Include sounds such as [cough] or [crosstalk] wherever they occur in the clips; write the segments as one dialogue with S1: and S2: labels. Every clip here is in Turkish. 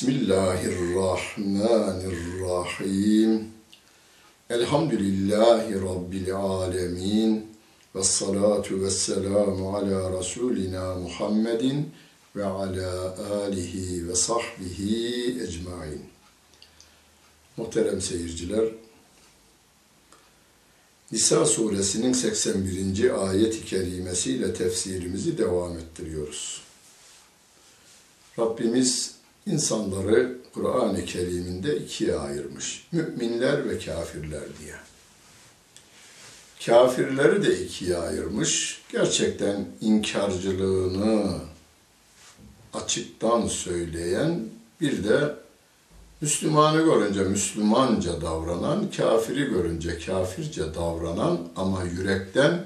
S1: Bismillahirrahmanirrahim. Elhamdülillahi Rabbil alemin. Ve salatu ve selamu ala Resulina Muhammedin ve ala alihi ve sahbihi ecmain. Muhterem seyirciler, Nisa suresinin 81. ayet-i kerimesiyle tefsirimizi devam ettiriyoruz. Rabbimiz insanları Kur'an-ı Kerim'inde ikiye ayırmış. Müminler ve kafirler diye. Kafirleri de ikiye ayırmış. Gerçekten inkarcılığını açıktan söyleyen bir de Müslümanı görünce Müslümanca davranan, kafiri görünce kafirce davranan ama yürekten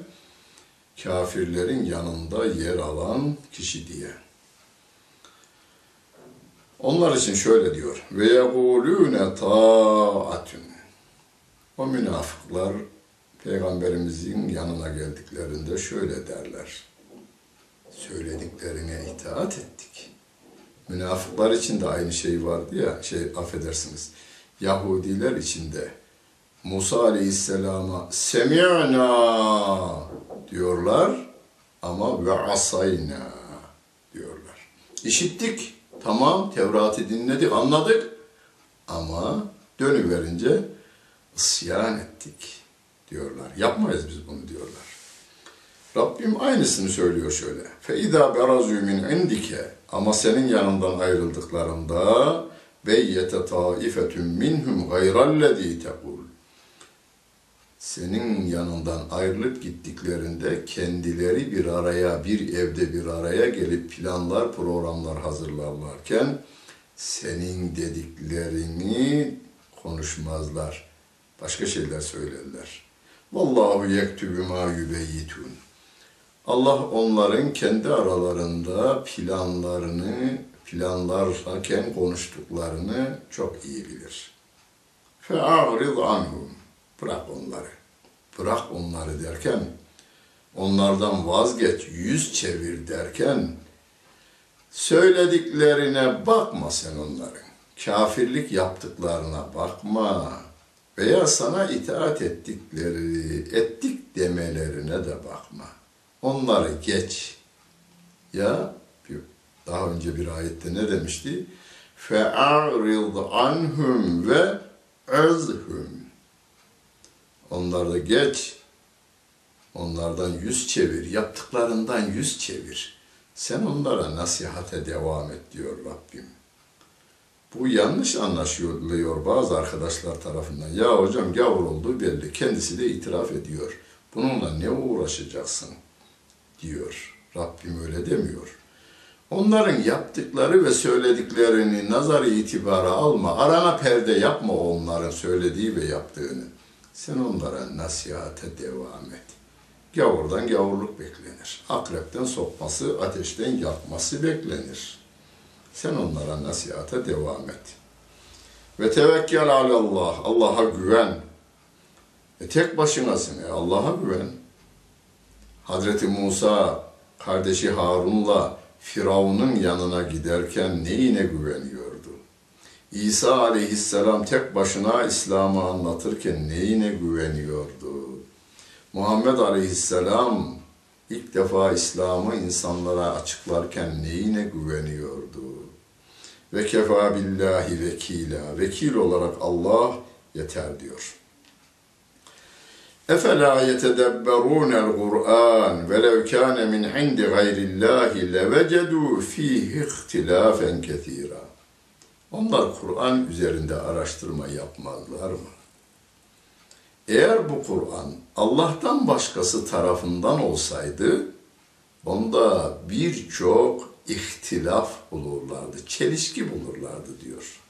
S1: kafirlerin yanında yer alan kişi diye. Onlar için şöyle diyor. Ve yekulune taatun. O münafıklar Peygamberimizin yanına geldiklerinde şöyle derler. Söylediklerine itaat ettik. Münafıklar için de aynı şey vardı ya, şey affedersiniz. Yahudiler için de Musa Aleyhisselam'a semi'na diyorlar ama ve asayna diyorlar. İşittik, Tamam Tevrat'ı dinledik, anladık ama dönüverince isyan ettik diyorlar. Yapmayız biz bunu diyorlar. Rabbim aynısını söylüyor şöyle. Feyda berazü min indike ama senin yanından ayrıldıklarında beyyete taifetun minhum gayrallezî tekul. Senin yanından ayrılıp gittiklerinde kendileri bir araya, bir evde bir araya gelip planlar, programlar hazırlarlarken senin dediklerini konuşmazlar. Başka şeyler söylerler. Vallahu yektübü ma yübeyyitun. Allah onların kendi aralarında planlarını, planlarken konuştuklarını çok iyi bilir. Fe'arid anhum. Bırak onları. Bırak onları derken, onlardan vazgeç, yüz çevir derken, söylediklerine bakma sen onların. Kafirlik yaptıklarına bakma. veya sana itaat ettikleri, ettik demelerine de bakma. Onları geç. Ya daha önce bir ayette ne demişti? فَاَعْرِضْ عَنْهُمْ ve ezhum. Onları geç. Onlardan yüz çevir. Yaptıklarından yüz çevir. Sen onlara nasihate devam et diyor Rabbim. Bu yanlış anlaşılıyor bazı arkadaşlar tarafından. Ya hocam gavur olduğu belli. Kendisi de itiraf ediyor. Bununla ne uğraşacaksın diyor. Rabbim öyle demiyor. Onların yaptıkları ve söylediklerini nazar itibara alma. Arana perde yapma onların söylediği ve yaptığını. Sen onlara nasihate devam et. Gavurdan gavurluk beklenir. Akrepten sokması, ateşten yakması beklenir. Sen onlara nasihata devam et. Ve tevekkel alallah. Allah'a güven. E tek başınasın. E Allah'a güven. Hazreti Musa kardeşi Harun'la Firavun'un yanına giderken neyine güveniyordu? İsa aleyhisselam tek başına İslam'ı anlatırken neyine güveniyordu? Muhammed aleyhisselam ilk defa İslam'ı insanlara açıklarken neyine güveniyordu? Ve kefa billahi vekila. Vekil olarak Allah yeter diyor. Efela yetedebberûnel Kur'an ve lev kâne min indi gayrillâhi levecedû fîhi ihtilâfen kethîrâ. Onlar Kur'an üzerinde araştırma yapmazlar mı? Eğer bu Kur'an Allah'tan başkası tarafından olsaydı, onda birçok ihtilaf bulurlardı, çelişki bulurlardı diyor.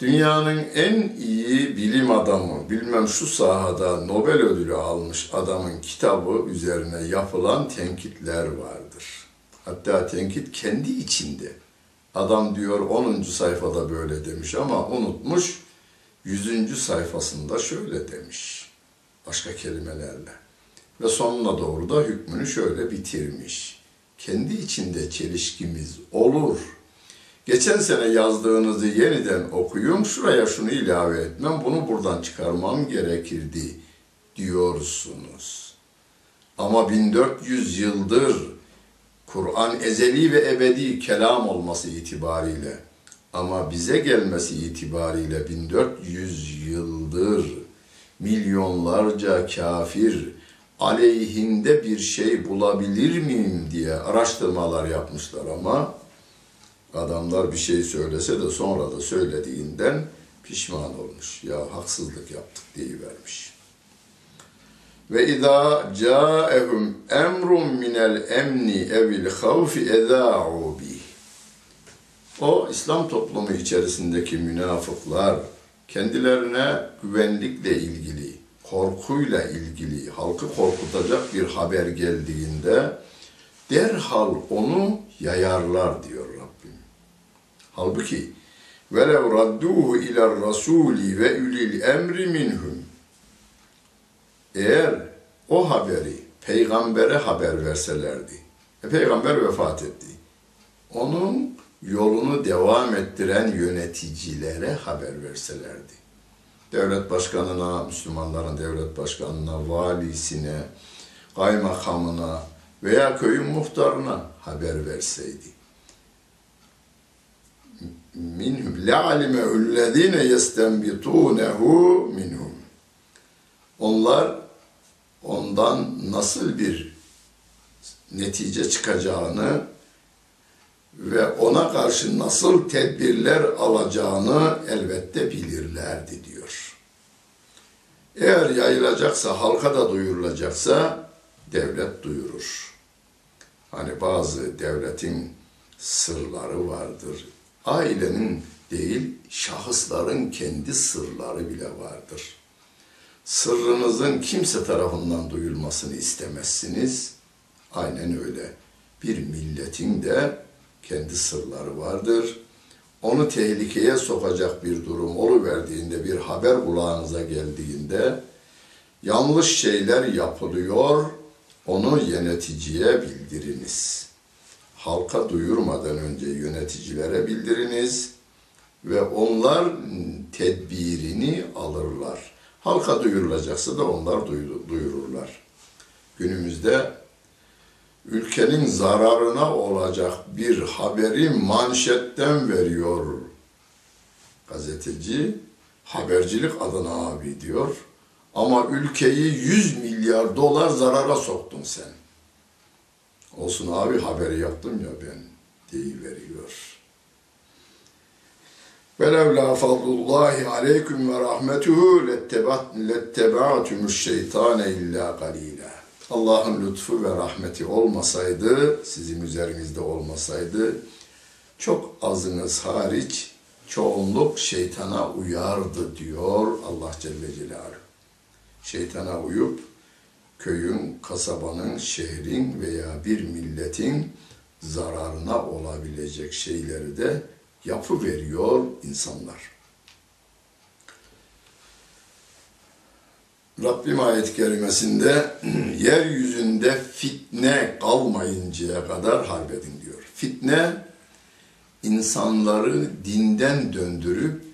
S1: Dünyanın en iyi bilim adamı, bilmem şu sahada Nobel ödülü almış adamın kitabı üzerine yapılan tenkitler vardır. Hatta tenkit kendi içinde. Adam diyor 10. sayfada böyle demiş ama unutmuş 100. sayfasında şöyle demiş. Başka kelimelerle. Ve sonuna doğru da hükmünü şöyle bitirmiş. Kendi içinde çelişkimiz olur. Geçen sene yazdığınızı yeniden okuyun, şuraya şunu ilave etmem, bunu buradan çıkarmam gerekirdi diyorsunuz. Ama 1400 yıldır Kur'an ezeli ve ebedi kelam olması itibariyle ama bize gelmesi itibariyle 1400 yıldır milyonlarca kafir aleyhinde bir şey bulabilir miyim diye araştırmalar yapmışlar ama adamlar bir şey söylese de sonra da söylediğinden pişman olmuş. Ya haksızlık yaptık diye vermiş. Ve izâ câehum emrun minel emni evil havfi ezâ'u bih. O İslam toplumu içerisindeki münafıklar kendilerine güvenlikle ilgili, korkuyla ilgili, halkı korkutacak bir haber geldiğinde derhal onu yayarlar diyor Rabbim. Halbuki velev radduhu iler rasuli ve ülil emri minhum eğer o haberi peygambere haber verselerdi. E, peygamber vefat etti. Onun yolunu devam ettiren yöneticilere haber verselerdi. Devlet başkanına, Müslümanların devlet başkanına, valisine, kaymakamına veya köyün muhtarına haber verseydi. Minhum le'alimehullezine yestenbitunehu minhum. Onlar ondan nasıl bir netice çıkacağını ve ona karşı nasıl tedbirler alacağını elbette bilirlerdi diyor. Eğer yayılacaksa, halka da duyurulacaksa devlet duyurur. Hani bazı devletin sırları vardır. Ailenin değil, şahısların kendi sırları bile vardır. Sırrınızın kimse tarafından duyulmasını istemezsiniz. Aynen öyle. Bir milletin de kendi sırları vardır. Onu tehlikeye sokacak bir durum oluverdiğinde, bir haber kulağınıza geldiğinde yanlış şeyler yapılıyor, onu yöneticiye bildiriniz. Halka duyurmadan önce yöneticilere bildiriniz ve onlar tedbirini alırlar. Halka duyurulacaksa da onlar duyururlar. Günümüzde ülkenin zararına olacak bir haberi manşetten veriyor gazeteci. Habercilik adına abi diyor. Ama ülkeyi 100 milyar dolar zarara soktun sen. Olsun abi haberi yaptım ya ben deyiveriyor. وَلَوْلَا فَضْلُ اللّٰهِ عَلَيْكُمْ وَرَحْمَتُهُ لَاتَّبَعْتُمُ الشَّيْطَانَ اِلَّا قَلِيلًا Allah'ın lütfu ve rahmeti olmasaydı, sizin üzerinizde olmasaydı, çok azınız hariç çoğunluk şeytana uyardı diyor Allah Celle Celaluhu. Şeytana uyup köyün, kasabanın, şehrin veya bir milletin zararına olabilecek şeyleri de yapı veriyor insanlar. Rabbim ayet kerimesinde [clears throat] yeryüzünde fitne kalmayıncaya kadar harbedin diyor. Fitne insanları dinden döndürüp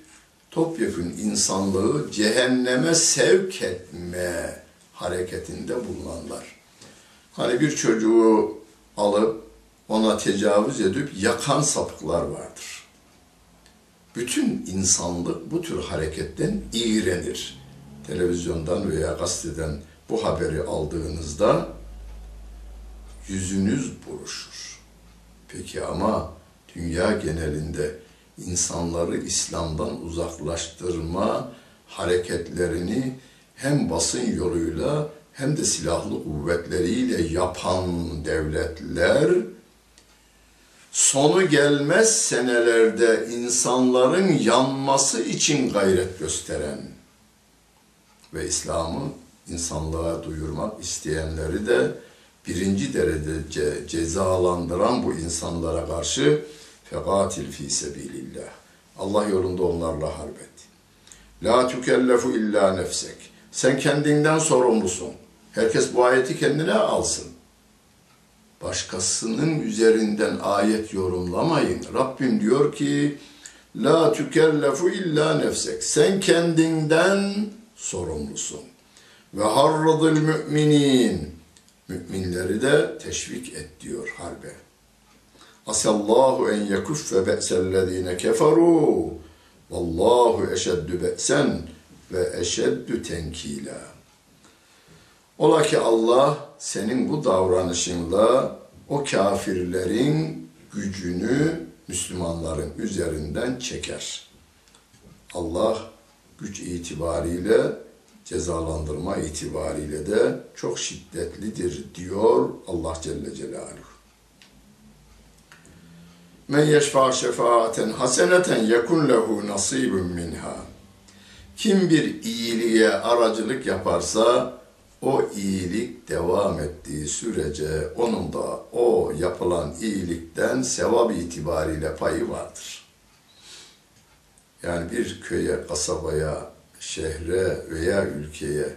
S1: topyekun insanlığı cehenneme sevk etme hareketinde bulunanlar. Hani bir çocuğu alıp ona tecavüz edip yakan sapıklar vardır. Bütün insanlık bu tür hareketten iğrenir. Televizyondan veya gazeteden bu haberi aldığınızda yüzünüz buruşur. Peki ama dünya genelinde insanları İslam'dan uzaklaştırma hareketlerini hem basın yoluyla hem de silahlı kuvvetleriyle yapan devletler sonu gelmez senelerde insanların yanması için gayret gösteren ve İslam'ı insanlığa duyurmak isteyenleri de birinci derece cezalandıran bu insanlara karşı fekatil fi sebilillah. Allah yolunda onlarla harbet. La tükellefu illa nefsek. Sen kendinden sorumlusun. Herkes bu ayeti kendine alsın. Başkasının üzerinden ayet yorumlamayın. Rabbim diyor ki La tükellefu illa nefsek. Sen kendinden sorumlusun. Ve harradıl müminin. Müminleri de teşvik et diyor harbe. Asallahu en yekuffe be'sellezine keferu. Vallahu eşeddü be'sen ve eşeddü tenkila. Ola ki Allah senin bu davranışınla o kafirlerin gücünü Müslümanların üzerinden çeker. Allah güç itibariyle cezalandırma itibariyle de çok şiddetlidir diyor Allah Celle Celaluhu. Men yeşfa şefaaten haseneten yekun lehu nasibun minha. Kim bir iyiliğe aracılık yaparsa o iyilik devam ettiği sürece onun da o yapılan iyilikten sevap itibariyle payı vardır. Yani bir köye, kasabaya, şehre veya ülkeye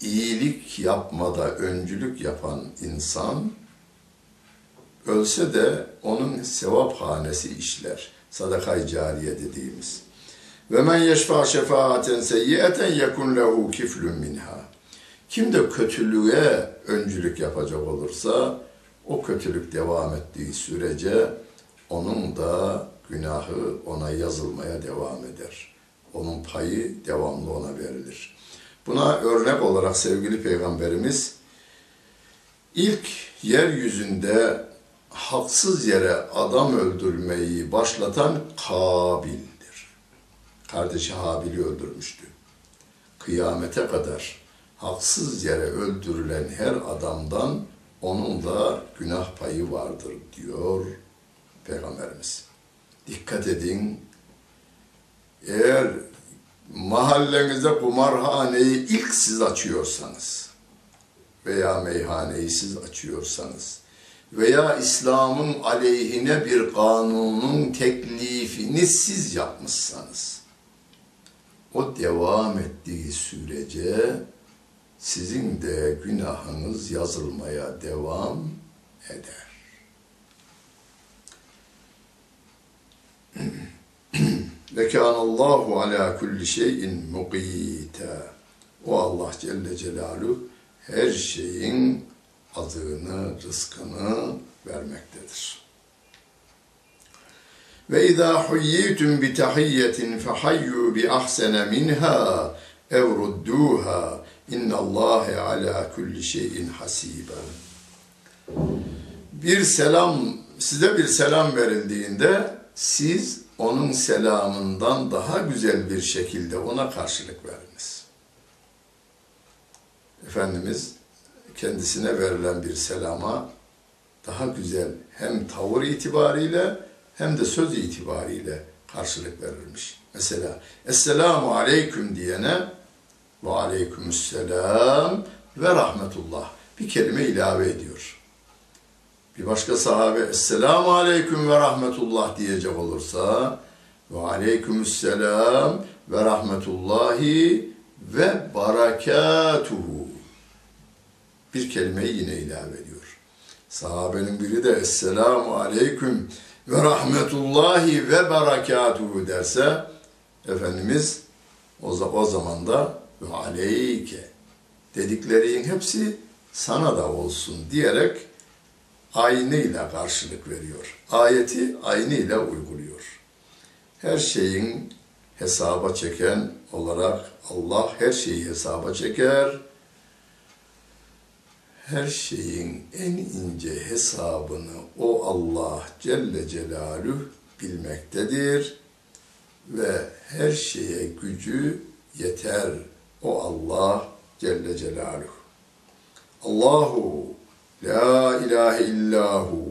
S1: iyilik yapmada öncülük yapan insan ölse de onun sevap hanesi işler. Sadakay cariye dediğimiz. Ve men yeşfa şefaaten seyyiyeten yekun lehu kiflun minha. Kim de kötülüğe öncülük yapacak olursa o kötülük devam ettiği sürece onun da günahı ona yazılmaya devam eder. Onun payı devamlı ona verilir. Buna örnek olarak sevgili peygamberimiz ilk yeryüzünde haksız yere adam öldürmeyi başlatan Kabil'dir. Kardeşi Habil'i öldürmüştü. Kıyamete kadar haksız yere öldürülen her adamdan onun da günah payı vardır diyor Peygamberimiz. Dikkat edin, eğer mahallenize kumarhaneyi ilk siz açıyorsanız veya meyhaneyi siz açıyorsanız veya İslam'ın aleyhine bir kanunun teklifini siz yapmışsanız o devam ettiği sürece sizin de günahınız yazılmaya devam eder. Ve kânallâhu alâ kulli şeyin mukîte. O Allah Celle Celaluhu her şeyin azığını, rızkını vermektedir. Ve izâ huyyitum bi tahiyyetin fehayyu bi ahsene minha ev innallâhe alâ kulli şeyin hasiben. Bir selam, size bir selam verildiğinde siz onun selamından daha güzel bir şekilde ona karşılık veriniz. Efendimiz kendisine verilen bir selama daha güzel hem tavır itibariyle hem de söz itibariyle karşılık verilmiş. Mesela Esselamu Aleyküm diyene ve Aleykümselam ve Rahmetullah bir kelime ilave ediyor. Bir başka sahabe Esselamu Aleyküm ve Rahmetullah diyecek olursa ve Aleykümselam ve Rahmetullahi ve Barakatuhu bir kelimeyi yine ilave ediyor. Sahabenin biri de Esselamu Aleyküm ve Rahmetullahi ve Berekatuhu derse Efendimiz o, o zaman da ve aleyke dediklerinin hepsi sana da olsun diyerek aynıyla karşılık veriyor. Ayeti aynıyla uyguluyor. Her şeyin hesaba çeken olarak Allah her şeyi hesaba çeker her şeyin en ince hesabını o Allah Celle Celaluhu bilmektedir ve her şeye gücü yeter o Allah Celle Celaluhu. Allahu la ilahe illahu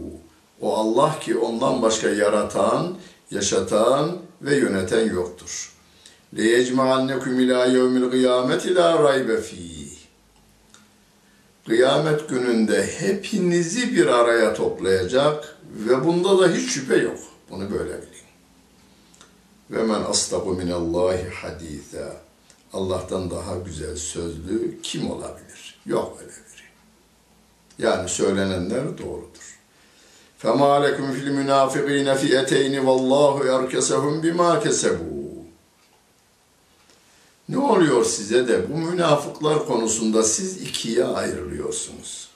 S1: o Allah ki ondan başka yaratan, yaşatan ve yöneten yoktur. لَيَجْمَعَنَّكُمْ اِلٰى يَوْمِ الْقِيَامَةِ لَا رَيْبَ ف۪يهِ kıyamet gününde hepinizi bir araya toplayacak ve bunda da hiç şüphe yok. Bunu böyle bilin. Ve men astaku minallahi haditha. Allah'tan daha güzel sözlü kim olabilir? Yok öyle biri. Yani söylenenler doğrudur. فَمَا لَكُمْ فِي الْمُنَافِقِينَ فِيَتَيْنِ وَاللّٰهُ يَرْكَسَهُمْ بِمَا كَسَبُوا ne oluyor size de bu münafıklar konusunda siz ikiye ayrılıyorsunuz.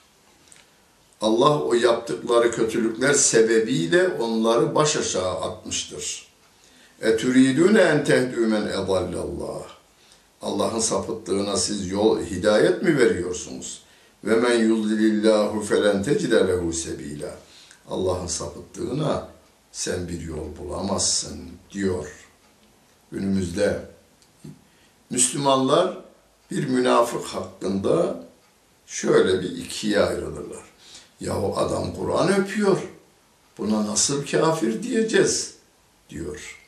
S1: Allah o yaptıkları kötülükler sebebiyle onları baş aşağı atmıştır. Etüridüne en tehdü men edallallah. Allah'ın sapıttığına siz yol hidayet mi veriyorsunuz? Ve men yudlilillahu felen tecide lehu sebila. Allah'ın sapıttığına sen bir yol bulamazsın diyor. Günümüzde Müslümanlar bir münafık hakkında şöyle bir ikiye ayrılırlar. Yahu adam Kur'an öpüyor. Buna nasıl kafir diyeceğiz diyor.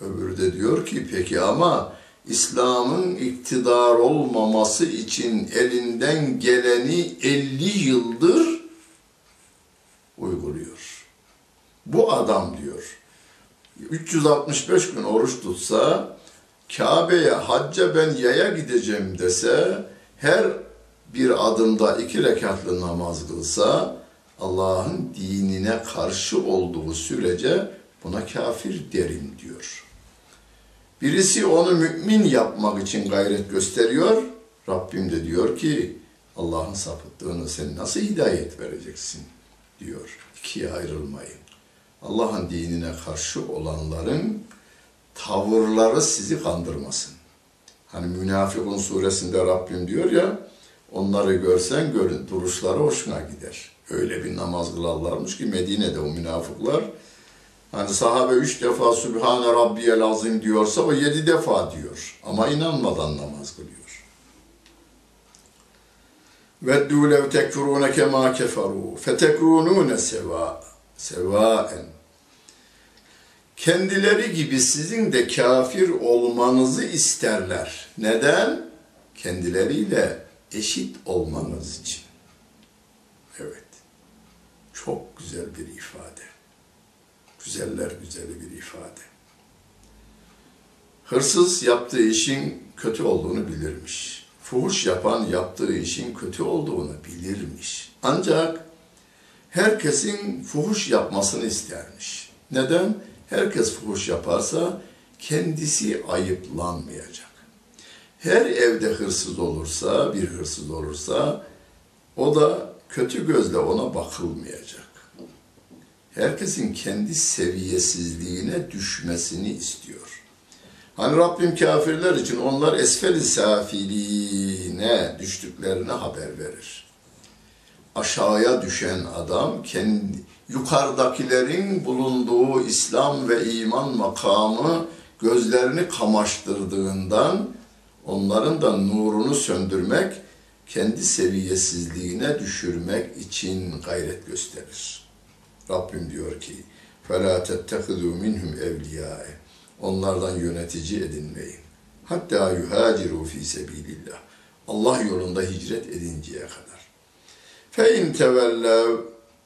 S1: Öbürü de diyor ki peki ama İslam'ın iktidar olmaması için elinden geleni 50 yıldır uyguluyor. Bu adam diyor 365 gün oruç tutsa Kabe'ye hacca ben yaya gideceğim dese her bir adımda iki rekatlı namaz kılsa Allah'ın dinine karşı olduğu sürece buna kafir derim diyor. Birisi onu mümin yapmak için gayret gösteriyor. Rabbim de diyor ki Allah'ın sapıttığını sen nasıl hidayet vereceksin diyor. İkiye ayrılmayın. Allah'ın dinine karşı olanların tavırları sizi kandırmasın. Hani Münafıkun suresinde Rabbim diyor ya, onları görsen görün, duruşları hoşuna gider. Öyle bir namaz kılarlarmış ki Medine'de o münafıklar, hani sahabe üç defa Sübhane Rabbiyel Azim diyorsa o yedi defa diyor. Ama inanmadan namaz kılıyor. وَدُّوا لَوْ تَكْفُرُونَ كَمَا كَفَرُوا فَتَكُونُونَ سَوَاءً سَوَاءً kendileri gibi sizin de kafir olmanızı isterler. Neden? Kendileriyle eşit olmanız için. Evet. Çok güzel bir ifade. Güzeller güzeli bir ifade. Hırsız yaptığı işin kötü olduğunu bilirmiş. Fuhuş yapan yaptığı işin kötü olduğunu bilirmiş. Ancak herkesin fuhuş yapmasını istermiş. Neden? Herkes fuhuş yaparsa kendisi ayıplanmayacak. Her evde hırsız olursa, bir hırsız olursa o da kötü gözle ona bakılmayacak. Herkesin kendi seviyesizliğine düşmesini istiyor. Hani Rabbim kafirler için onlar esfel-i safiline düştüklerine haber verir. Aşağıya düşen adam kendi yukarıdakilerin bulunduğu İslam ve iman makamı gözlerini kamaştırdığından onların da nurunu söndürmek, kendi seviyesizliğine düşürmek için gayret gösterir. Rabbim diyor ki, فَلَا تَتَّخِذُوا مِنْهُمْ اَوْلِيَاءَ Onlardan yönetici edinmeyin. Hatta yuhaciru fi sebilillah. Allah yolunda hicret edinceye kadar. Fe in tevellev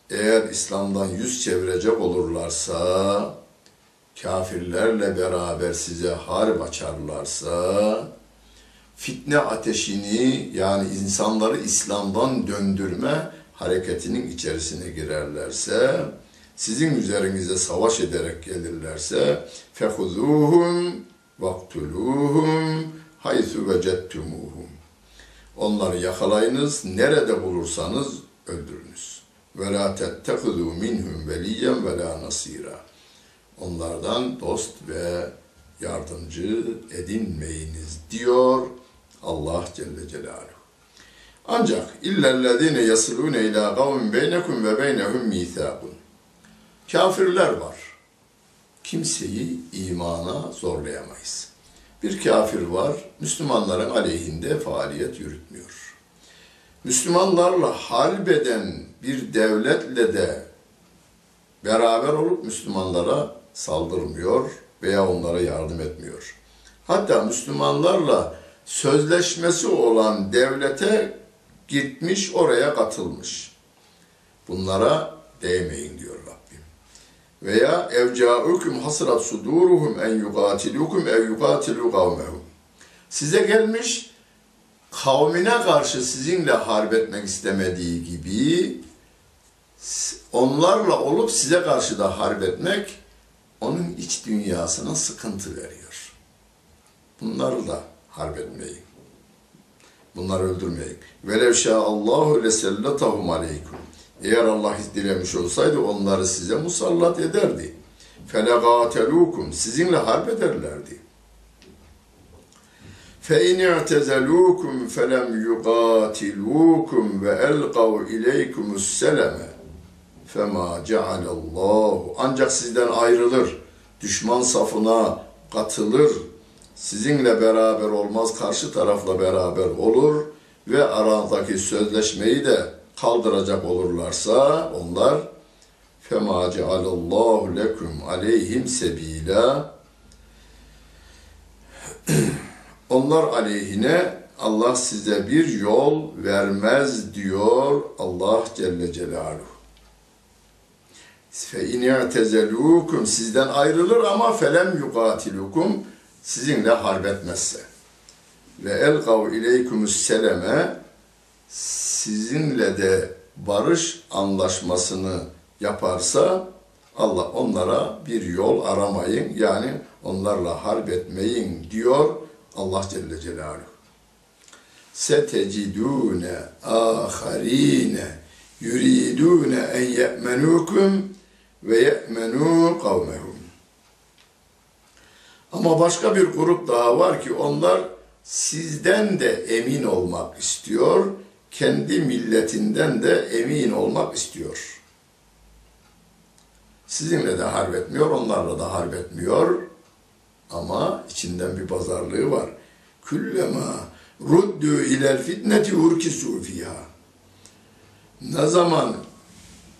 S1: eğer İslam'dan yüz çevirecek olurlarsa, kafirlerle beraber size harp açarlarsa, fitne ateşini yani insanları İslam'dan döndürme hareketinin içerisine girerlerse, sizin üzerinize savaş ederek gelirlerse fehuzuhum vaktuluhum haythu vecettumuhum. Onları yakalayınız, nerede bulursanız öldürünüz. Ve la tettehuzu minhum veliyen ve la nasira. Onlardan dost ve yardımcı edinmeyiniz diyor Allah Celle Celaluhu. Ancak illellezine yasilune ila kavmin beynekum ve beynehum mithakun. Kafirler var. Kimseyi imana zorlayamayız. Bir kafir var, Müslümanların aleyhinde faaliyet yürütmüyor. Müslümanlarla halbeden bir devletle de beraber olup Müslümanlara saldırmıyor veya onlara yardım etmiyor. Hatta Müslümanlarla sözleşmesi olan devlete gitmiş, oraya katılmış. Bunlara değmeyin diyor Rabbim. Veya evca'ukum hasrat suduruhum en yugatilukum ev yugatilu kavmehum. Size gelmiş, kavmine karşı sizinle harp etmek istemediği gibi onlarla olup size karşı da harp etmek onun iç dünyasına sıkıntı veriyor. Bunları da harp etmeyin. Bunları öldürmeyin. Velev Allahu leselletahum aleykum. Eğer Allah dilemiş olsaydı onları size musallat ederdi. Felegatelukum. Sizinle harp ederlerdi. فَاِنْ اَعْتَزَلُوكُمْ فَلَمْ يُقَاتِلُوكُمْ وَاَلْقَوْا اِلَيْكُمُ السَّلَمَ فَمَا جَعَلَ اللّٰهُ Ancak sizden ayrılır, düşman safına katılır, sizinle beraber olmaz, karşı tarafla beraber olur ve aranızdaki sözleşmeyi de kaldıracak olurlarsa onlar فَمَا جَعَلَ اللّٰهُ لَكُمْ عَلَيْهِمْ سَب۪يلًا Onlar aleyhine Allah size bir yol vermez diyor Allah Celle Celaluhu. Fe in i'tezelukum sizden ayrılır ama felem yukatilukum sizinle harp etmezse. Ve elgav ileykumus seleme sizinle de barış anlaşmasını yaparsa Allah onlara bir yol aramayın yani onlarla harp etmeyin diyor Allah Celle Celaluhu. Setecidune aharine yuridune en ye'menukum ve ye'menu kavmehum. Ama başka bir grup daha var ki onlar sizden de emin olmak istiyor, kendi milletinden de emin olmak istiyor. Sizinle de harp etmiyor, onlarla da harp etmiyor. Ama içinden bir pazarlığı var. Küllema ruddu ilel fitneti urkisu fiha. Ne zaman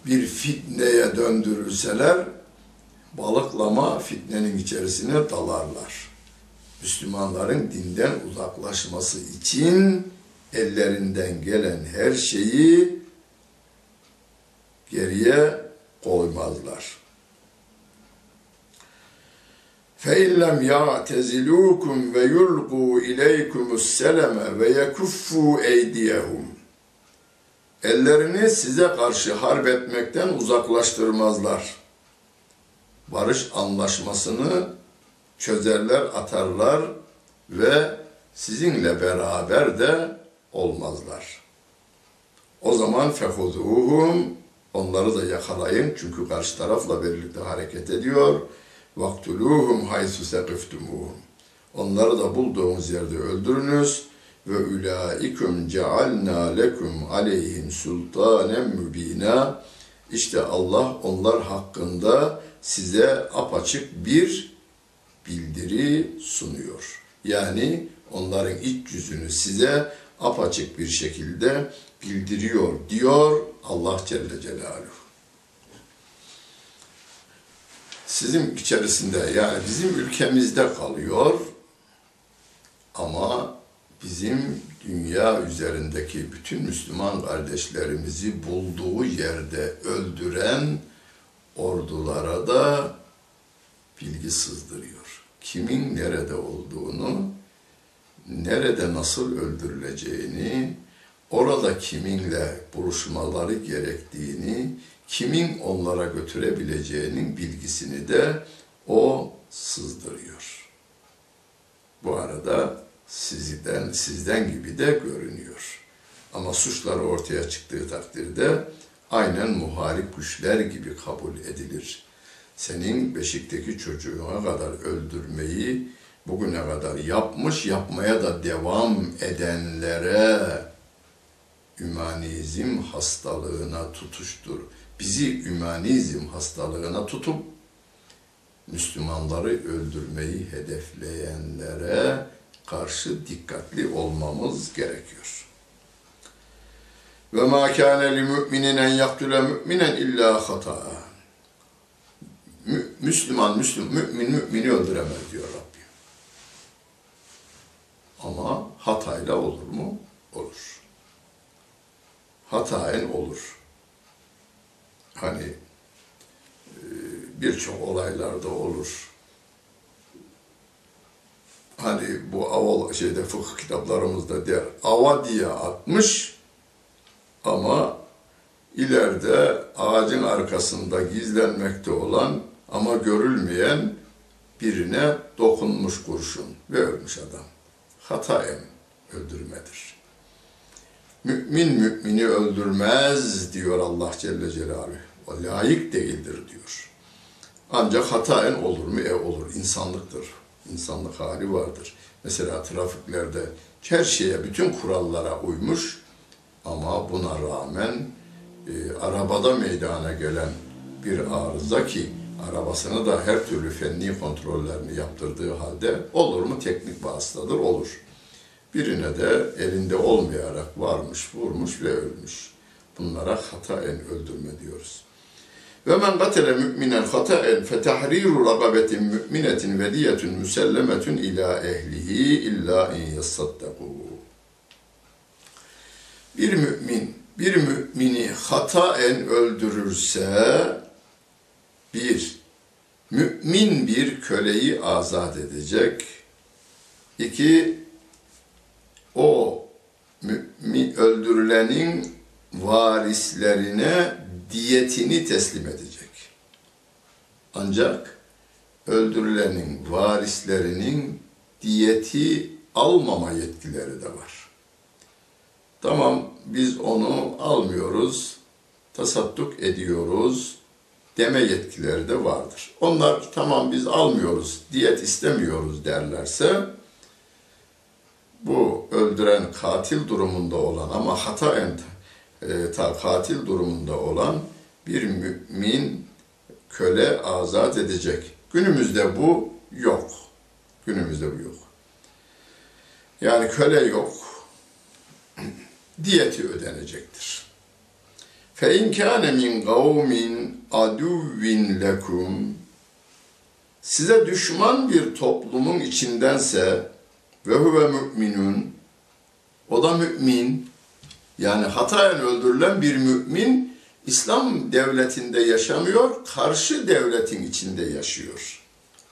S1: bir fitneye döndürülseler balıklama fitnenin içerisine dalarlar. Müslümanların dinden uzaklaşması için ellerinden gelen her şeyi geriye koymazlar. فَاِنْ لَمْ يَعْتَزِلُوكُمْ وَيُلْقُوا اِلَيْكُمُ السَّلَمَ وَيَكُفُّوا اَيْدِيَهُمْ Ellerini size karşı harp etmekten uzaklaştırmazlar. Barış anlaşmasını çözerler, atarlar ve sizinle beraber de olmazlar. O zaman fehuzuhum onları da yakalayın çünkü karşı tarafla birlikte hareket ediyor. Vaktuluhum haysu sekiftumuhum. Onları da bulduğunuz yerde öldürünüz ve ulaiküm cealna lekum aleyhim sultanen mübina. İşte Allah onlar hakkında size apaçık bir bildiri sunuyor. Yani onların iç yüzünü size apaçık bir şekilde bildiriyor diyor Allah Celle Celaluhu. Sizin içerisinde yani bizim ülkemizde kalıyor ama bizim dünya üzerindeki bütün Müslüman kardeşlerimizi bulduğu yerde öldüren ordulara da bilgi sızdırıyor. Kimin nerede olduğunu, nerede nasıl öldürüleceğini, orada kiminle buluşmaları gerektiğini, kimin onlara götürebileceğinin bilgisini de o sızdırıyor. Bu arada sizden sizden gibi de görünüyor. Ama suçları ortaya çıktığı takdirde aynen muharip güçler gibi kabul edilir. Senin beşikteki çocuğuna kadar öldürmeyi bugüne kadar yapmış, yapmaya da devam edenlere ümanizm hastalığına tutuştur. Bizi ümanizm hastalığına tutup Müslümanları öldürmeyi hedefleyenlere karşı dikkatli olmamız gerekiyor. Ve ma kana li mu'minin en yaktule mu'minen illa hata. Müslüman, Müslüm, mümin mümini öldüremez diyor Rabbim. Ama hatayla olur mu? Olur. Hataen olur. Hani e, birçok olaylarda olur hani bu aval şeyde fıkıh kitaplarımızda der ava diye atmış ama ileride ağacın arkasında gizlenmekte olan ama görülmeyen birine dokunmuş kurşun ve ölmüş adam. Hataen öldürmedir. Mümin mümini öldürmez diyor Allah Celle Celaluhu. O layık değildir diyor. Ancak hataen olur mu? E olur. insanlıktır insanlık hali vardır. Mesela trafiklerde her şeye, bütün kurallara uymuş ama buna rağmen e, arabada meydana gelen bir arıza ki arabasını da her türlü fenni kontrollerini yaptırdığı halde olur mu teknik vasıtadır olur. Birine de elinde olmayarak varmış, vurmuş ve ölmüş. Bunlara hataen öldürme diyoruz. Ve men gatele müminen hataen fetahriru ragabetin müminetin ve diyetun müsellemetun ila ehlihi illa in yassaddaku. Bir mümin bir mümini hataen öldürürse bir mümin bir köleyi azat edecek. İki o mümin öldürülenin varislerine diyetini teslim edecek. Ancak öldürülenin varislerinin diyeti almama yetkileri de var. Tamam biz onu almıyoruz, tasadduk ediyoruz deme yetkileri de vardır. Onlar tamam biz almıyoruz, diyet istemiyoruz derlerse bu öldüren katil durumunda olan ama hata e, ta katil durumunda olan bir mümin köle azat edecek. Günümüzde bu yok. Günümüzde bu yok. Yani köle yok. Diyeti ödenecektir. Fe in kana min kavmin aduvvin lekum size düşman bir toplumun içindense ve huve müminun o da mümin yani hatayen öldürülen bir mümin İslam devletinde yaşamıyor, karşı devletin içinde yaşıyor.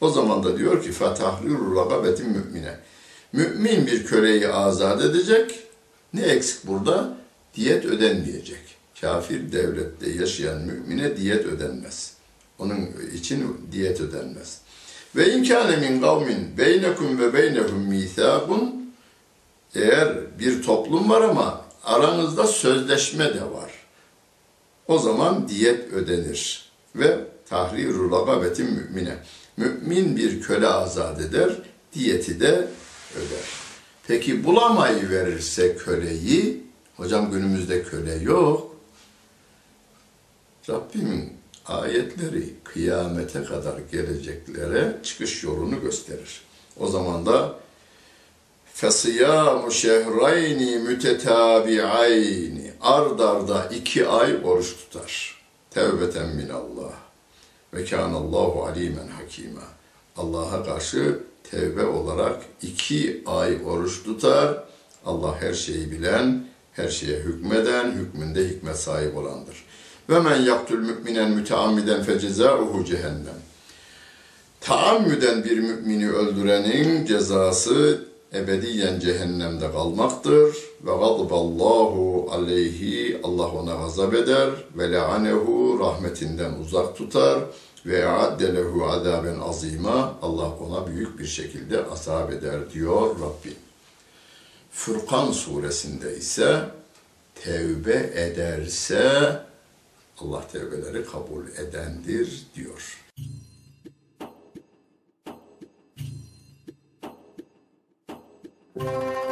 S1: O zaman da diyor ki fetahliru ragabetin mümine. Mümin bir köleyi azat edecek. Ne eksik burada? Diyet ödenmeyecek. Kafir devlette yaşayan mümine diyet ödenmez. Onun için diyet ödenmez. Ve inkâne min kavmin beynekum ve beynehum mîthâkun eğer bir toplum var ama aranızda sözleşme de var. O zaman diyet ödenir ve tahriru ragabetin mümine. Mümin bir köle azat eder, diyeti de öder. Peki bulamayı verirse köleyi, hocam günümüzde köle yok. Rabbimin ayetleri kıyamete kadar geleceklere çıkış yolunu gösterir. O zaman da فَصِيَامُ شَهْرَيْنِ مُتَتَابِعَيْنِ Ard arda iki ay oruç tutar. Tevbeten minallah. Ve kânallahu alimen hakîmâ. Allah'a karşı tevbe olarak iki ay oruç tutar. Allah her şeyi bilen, her şeye hükmeden, hükmünde hikmet sahip olandır. Ve men yaktül müminen müteammiden fecezâuhu cehennem. Taammüden bir mümini öldürenin cezası ebediyen cehennemde kalmaktır. Ve gadballahu aleyhi Allah ona gazap eder ve leanehu rahmetinden uzak tutar ve addelehu azaben azima Allah ona büyük bir şekilde azap eder diyor Rabbi. Furkan suresinde ise tevbe ederse Allah tevbeleri kabul edendir diyor. Müzik